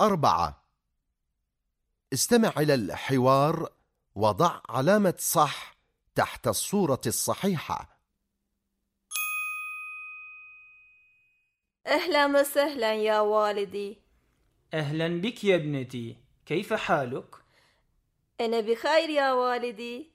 أربعة. استمع إلى الحوار وضع علامة صح تحت الصورة الصحيحة. أهلا وسهلا يا والدي. أهلا بك يا ابنتي. كيف حالك؟ أنا بخير يا والدي.